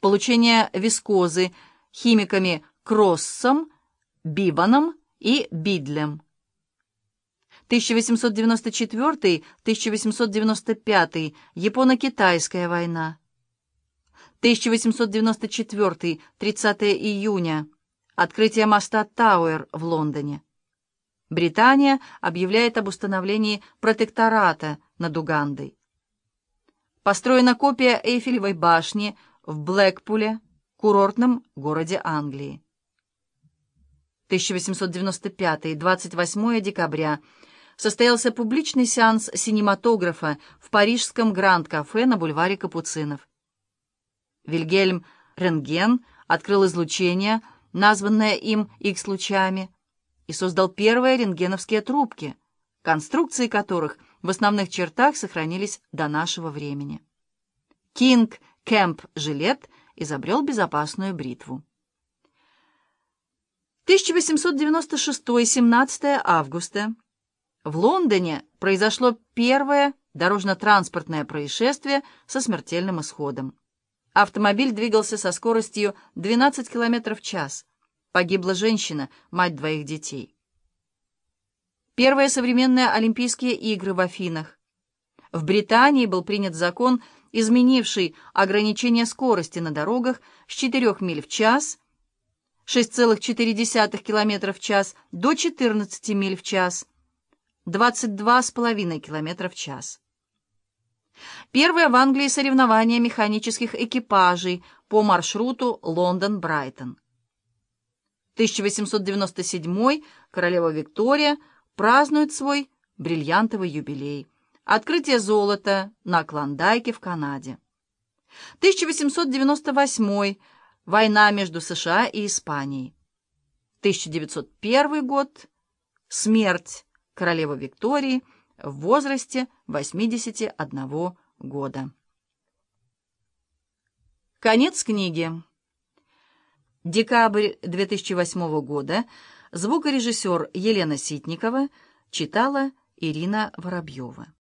Получение вискозы химиками Кроссом, Бибаном и Бидлем. 1894-1895 Японо-Китайская война. 1894-30 июня Открытие моста Тауэр в Лондоне. Британия объявляет об установлении протектората над Угандой. Построена копия Эйфелевой башни в Блэкпуле, курортном городе Англии. 1895, 28 декабря, состоялся публичный сеанс синематографа в парижском Гранд-кафе на бульваре Капуцинов. Вильгельм Рентген открыл излучение, названное им X-лучами, и создал первые рентгеновские трубки, конструкции которых в основных чертах сохранились до нашего времени. Кинг Кэмп Жилет изобрел безопасную бритву. 1896-17 августа. В Лондоне произошло первое дорожно-транспортное происшествие со смертельным исходом. Автомобиль двигался со скоростью 12 км в час. Погибла женщина, мать двоих детей. Первые современные Олимпийские игры в Афинах. В Британии был принят закон, изменивший ограничение скорости на дорогах с 4 миль в час, 6,4 км в час, до 14 миль в час, 22,5 км в час. Первое в Англии соревнования механических экипажей по маршруту Лондон-Брайтон. 1897 королева Виктория празднует свой бриллиантовый юбилей. Открытие золота на Клондайке в Канаде. 1898 война между США и Испанией. 1901 год смерть королевы Виктории в возрасте 81 года. Конец книги. Декабрь 2008 года. Звукорежиссер Елена Ситникова читала Ирина Воробьева.